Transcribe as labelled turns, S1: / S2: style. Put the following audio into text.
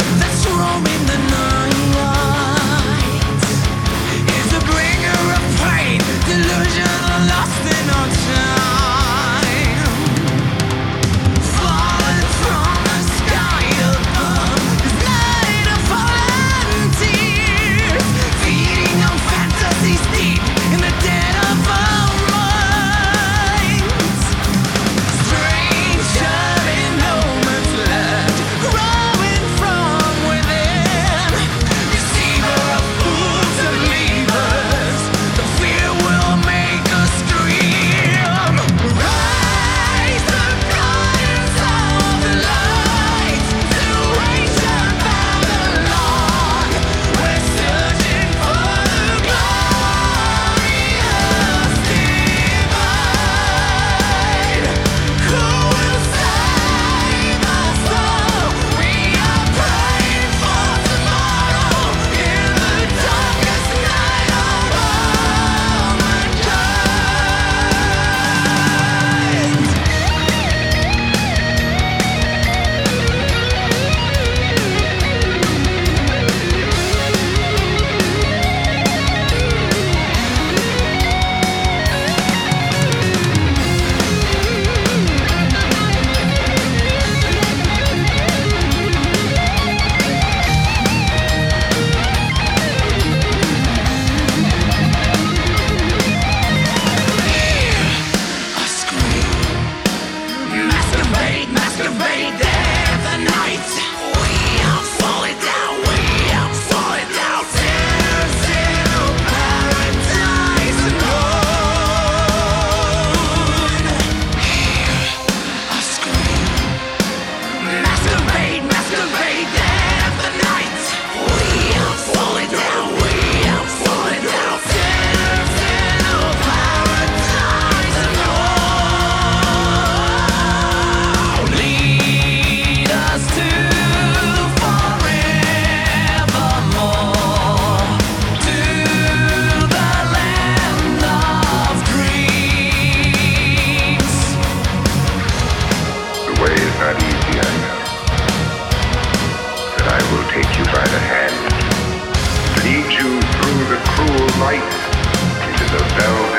S1: that's roaming the night lead you through the cruel night into the velvet